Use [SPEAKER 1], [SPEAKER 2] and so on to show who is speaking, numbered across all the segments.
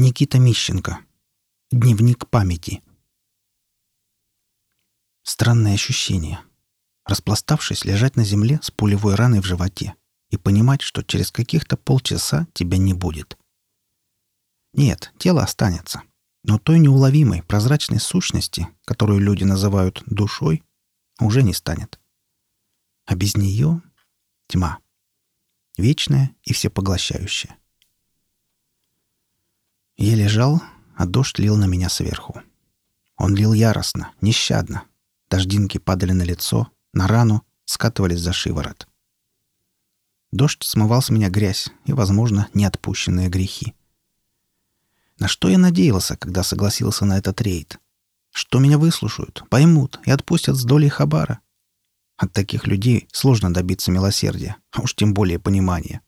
[SPEAKER 1] Никита Мищенко. Дневник памяти. Странное ощущение. Распластавшись, лежать на земле с пулевой раной в животе и понимать, что через каких-то полчаса тебя не будет. Нет, тело останется. Но той неуловимой, прозрачной сущности, которую люди называют душой, уже не станет. А без нее — тьма. Вечная и всепоглощающая. Я лежал, а дождь лил на меня сверху. Он лил яростно, нещадно. Дождинки падали на лицо, на рану, скатывались за шиворот. Дождь смывал с меня грязь и, возможно, неотпущенные грехи. На что я надеялся, когда согласился на этот рейд? Что меня выслушают, поймут и отпустят с долей хабара? От таких людей сложно добиться милосердия, а уж тем более понимания.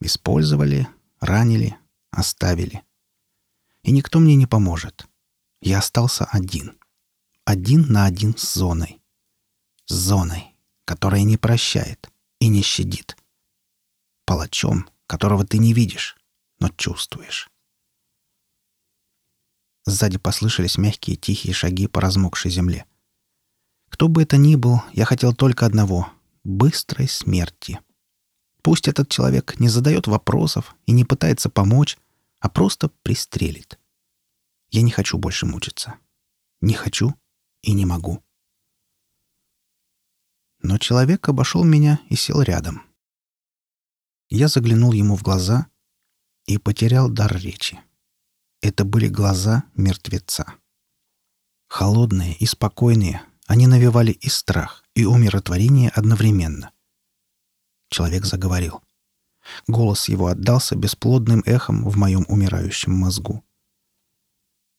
[SPEAKER 1] Использовали, ранили, Оставили. И никто мне не поможет. Я остался один. Один на один с зоной. С зоной, которая не прощает и не щадит. Палачом, которого ты не видишь, но чувствуешь. Сзади послышались мягкие тихие шаги по размокшей земле. Кто бы это ни был, я хотел только одного — быстрой смерти. Пусть этот человек не задает вопросов и не пытается помочь, а просто пристрелит. Я не хочу больше мучиться. Не хочу и не могу. Но человек обошел меня и сел рядом. Я заглянул ему в глаза и потерял дар речи. Это были глаза мертвеца. Холодные и спокойные, они навевали и страх, и умиротворение одновременно. Человек заговорил. Голос его отдался бесплодным эхом в моем умирающем мозгу.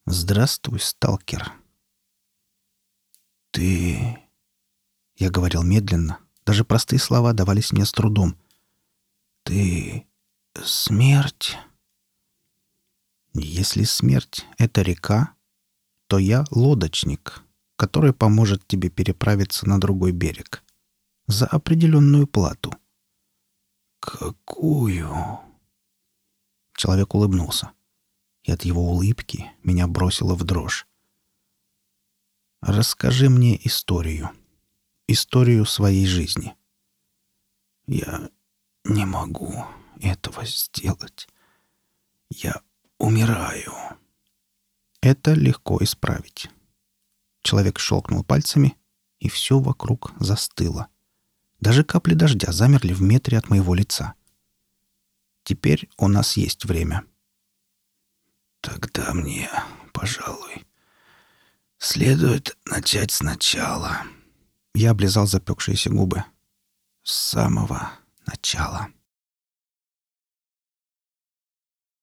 [SPEAKER 1] «Здравствуй, сталкер». «Ты...» Я говорил медленно. Даже простые слова давались мне с трудом. «Ты... смерть...» «Если смерть — это река, то я лодочник, который поможет тебе переправиться на другой берег за определенную плату». «Какую?» Человек улыбнулся, и от его улыбки меня бросило в дрожь. «Расскажи мне историю. Историю своей жизни». «Я не могу этого сделать. Я умираю». Это легко исправить. Человек щелкнул пальцами, и все вокруг застыло. Даже капли дождя замерли в метре от моего лица. Теперь у нас есть время. Тогда мне, пожалуй, следует начать сначала. Я облизал запекшиеся губы. С самого начала.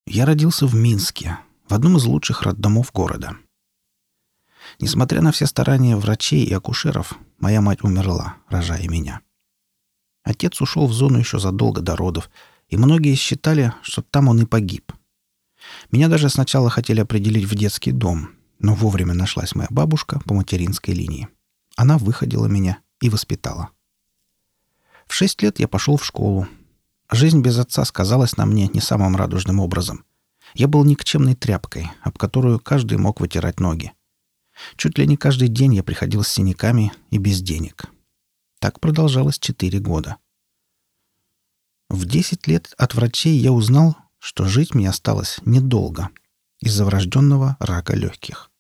[SPEAKER 1] Я родился в Минске, в одном из лучших роддомов города. Несмотря на все старания врачей и акушеров, моя мать умерла, рожая меня. Отец ушел в зону еще задолго до родов, и многие считали, что там он и погиб. Меня даже сначала хотели определить в детский дом, но вовремя нашлась моя бабушка по материнской линии. Она выходила меня и воспитала. В шесть лет я пошел в школу. Жизнь без отца сказалась на мне не самым радужным образом. Я был никчемной тряпкой, об которую каждый мог вытирать ноги. Чуть ли не каждый день я приходил с синяками и без денег. Так продолжалось четыре года. В десять лет от врачей я узнал, что жить мне осталось недолго из-за врожденного рака легких.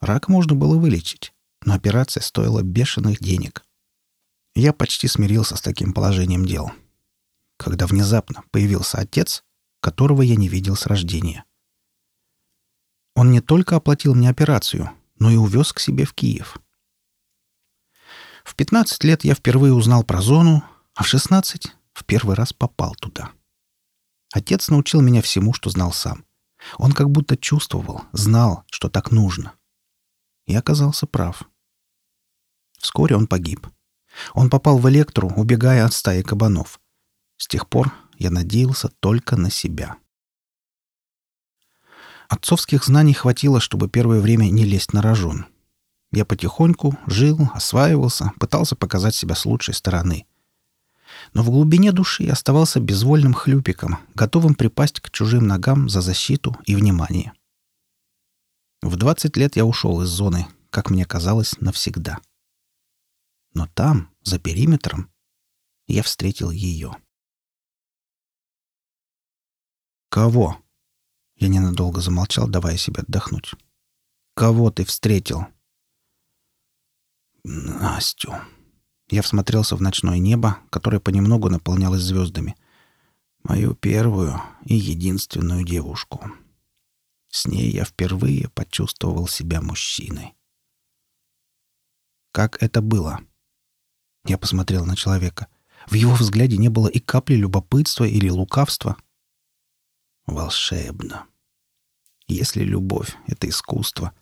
[SPEAKER 1] Рак можно было вылечить, но операция стоила бешеных денег. Я почти смирился с таким положением дел, когда внезапно появился отец, которого я не видел с рождения. Он не только оплатил мне операцию, но и увез к себе в Киев — в 15 лет я впервые узнал про зону, а в 16 в первый раз попал туда. Отец научил меня всему, что знал сам. Он как будто чувствовал, знал, что так нужно. И оказался прав. Вскоре он погиб. Он попал в электру, убегая от стаи кабанов. С тех пор я надеялся только на себя. Отцовских знаний хватило, чтобы первое время не лезть на рожон. Я потихоньку жил, осваивался, пытался показать себя с лучшей стороны. но в глубине души оставался безвольным хлюпиком, готовым припасть к чужим ногам за защиту и внимание. В 20 лет я ушел из зоны, как мне казалось, навсегда. Но там, за периметром, я встретил ее. «Кого?» Я ненадолго замолчал, давая себе отдохнуть. «Кого ты встретил?» «Настю». Я всмотрелся в ночное небо, которое понемногу наполнялось звездами. Мою первую и единственную девушку. С ней я впервые почувствовал себя мужчиной. Как это было? Я посмотрел на человека. В его взгляде не было и капли любопытства или лукавства. Волшебно. Если любовь — это искусство,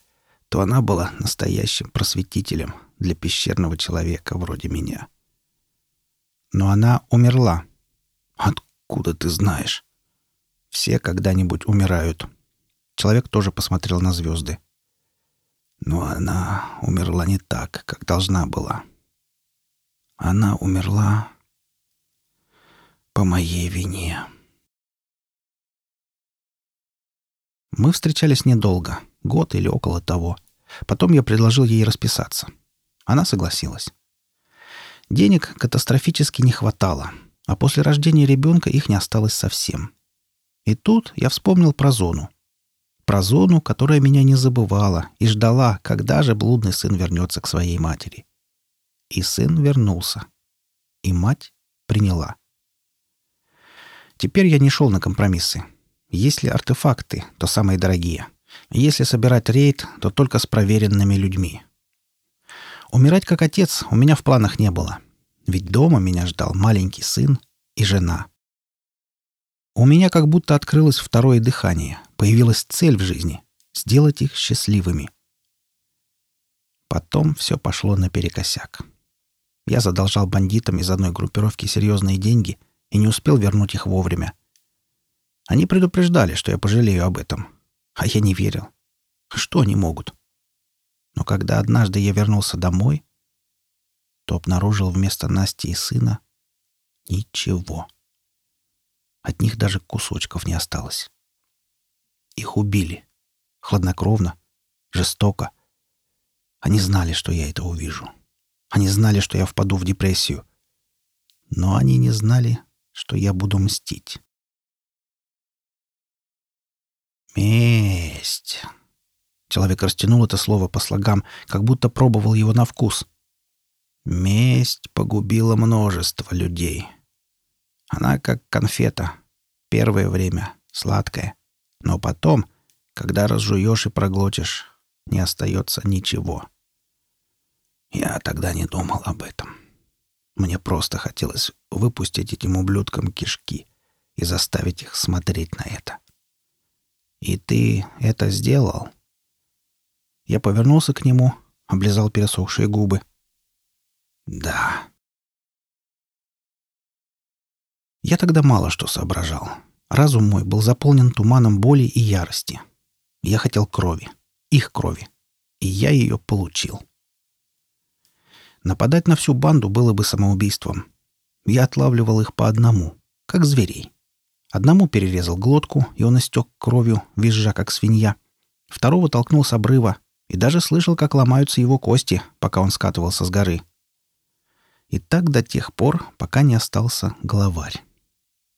[SPEAKER 1] то она была настоящим просветителем для пещерного человека вроде меня. Но она умерла. Откуда ты знаешь? Все когда-нибудь умирают. Человек тоже посмотрел на звезды. Но она умерла не так, как должна была. Она умерла по моей вине. Мы встречались недолго, год или около того. Потом я предложил ей расписаться. Она согласилась. Денег катастрофически не хватало, а после рождения ребенка их не осталось совсем. И тут я вспомнил про зону. Про зону, которая меня не забывала и ждала, когда же блудный сын вернется к своей матери. И сын вернулся. И мать приняла. Теперь я не шел на компромиссы. Если артефакты, то самые дорогие. Если собирать рейд, то только с проверенными людьми. Умирать как отец у меня в планах не было. Ведь дома меня ждал маленький сын и жена. У меня как будто открылось второе дыхание, появилась цель в жизни — сделать их счастливыми. Потом все пошло наперекосяк. Я задолжал бандитам из одной группировки серьезные деньги и не успел вернуть их вовремя. Они предупреждали, что я пожалею об этом. А я не верил. Что они могут? Но когда однажды я вернулся домой, то обнаружил вместо Насти и сына ничего. От них даже кусочков не осталось. Их убили. Хладнокровно, жестоко. Они знали, что я это увижу. Они знали, что я впаду в депрессию. Но они не знали, что я буду мстить. Месть. Человек растянул это слово по слогам, как будто пробовал его на вкус. Месть погубила множество людей. Она как конфета. Первое время сладкая. Но потом, когда разжуешь и проглотишь, не остается ничего. Я тогда не думал об этом. Мне просто хотелось выпустить этим ублюдкам кишки и заставить их смотреть на это. «И ты это сделал?» Я повернулся к нему, облизал пересохшие губы. «Да». Я тогда мало что соображал. Разум мой был заполнен туманом боли и ярости. Я хотел крови. Их крови. И я ее получил. Нападать на всю банду было бы самоубийством. Я отлавливал их по одному, как зверей. Одному перерезал глотку, и он истек кровью, визжа, как свинья. Второго толкнул с обрыва, и даже слышал, как ломаются его кости, пока он скатывался с горы. И так до тех пор, пока не остался главарь.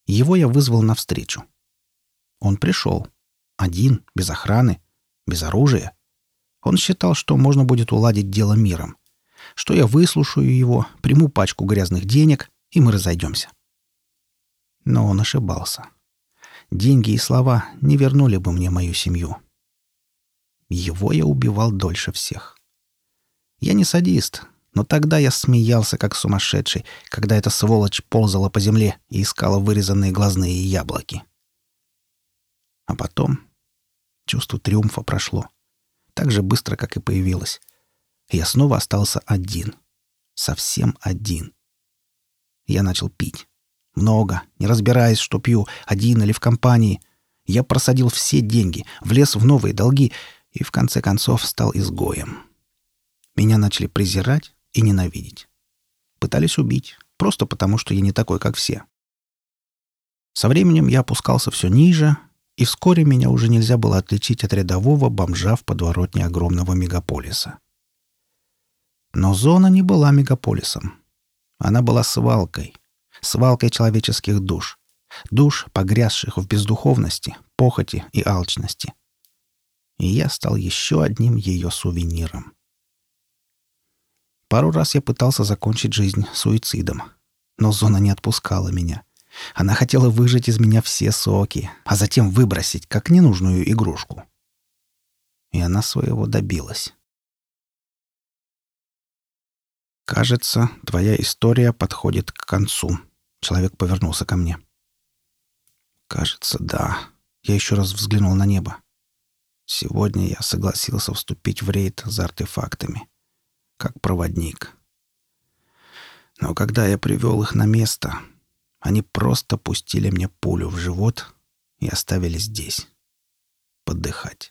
[SPEAKER 1] Его я вызвал навстречу. Он пришел. Один, без охраны, без оружия. Он считал, что можно будет уладить дело миром. Что я выслушаю его, приму пачку грязных денег, и мы разойдемся. Но он ошибался. Деньги и слова не вернули бы мне мою семью. Его я убивал дольше всех. Я не садист, но тогда я смеялся, как сумасшедший, когда эта сволочь ползала по земле и искала вырезанные глазные яблоки. А потом чувство триумфа прошло. Так же быстро, как и появилось. я снова остался один. Совсем один. Я начал пить. Много, не разбираясь, что пью, один или в компании. Я просадил все деньги, влез в новые долги и в конце концов стал изгоем. Меня начали презирать и ненавидеть. Пытались убить, Просто потому, что я не такой, как все. Со временем я опускался все ниже, и вскоре меня уже нельзя было отличить от рядового бомжа в подворотне огромного мегаполиса. Но зона не была мегаполисом. Она была свалкой. Свалкой человеческих душ. Душ, погрязших в бездуховности, похоти и алчности. И я стал еще одним ее сувениром. Пару раз я пытался закончить жизнь суицидом, но зона не отпускала меня. Она хотела выжать из меня все соки, а затем выбросить, как ненужную игрушку. И она своего добилась. «Кажется, твоя история подходит к концу», — человек повернулся ко мне. «Кажется, да». Я еще раз взглянул на небо. Сегодня я согласился вступить в рейд за артефактами, как проводник. Но когда я привел их на место, они просто пустили мне пулю в живот и оставили здесь. Подыхать.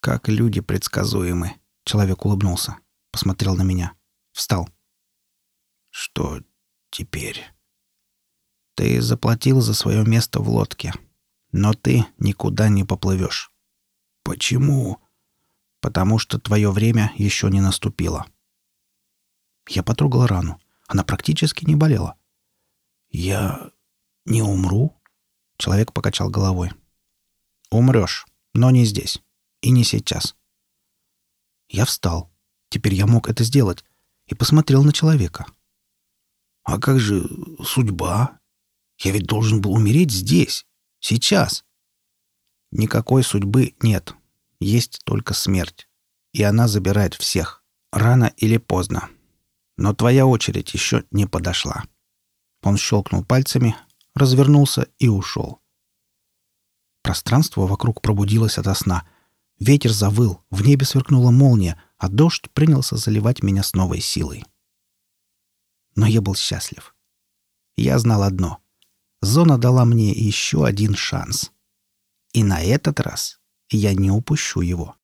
[SPEAKER 1] Как люди предсказуемы. Человек улыбнулся. Посмотрел на меня. Встал. Что теперь? Ты заплатил за свое место в лодке. Но ты никуда не поплывешь. Почему? Потому что твое время еще не наступило. Я потрогал рану. Она практически не болела. «Я не умру?» Человек покачал головой. «Умрешь, но не здесь. И не сейчас». Я встал. Теперь я мог это сделать. И посмотрел на человека. «А как же судьба? Я ведь должен был умереть здесь, сейчас». «Никакой судьбы нет. Есть только смерть. И она забирает всех. Рано или поздно. Но твоя очередь еще не подошла». Он щелкнул пальцами, развернулся и ушел. Пространство вокруг пробудилось ото сна. Ветер завыл, в небе сверкнула молния, а дождь принялся заливать меня с новой силой. Но я был счастлив. Я знал одно. Зона дала мне еще один шанс. И на этот раз я не упущу его.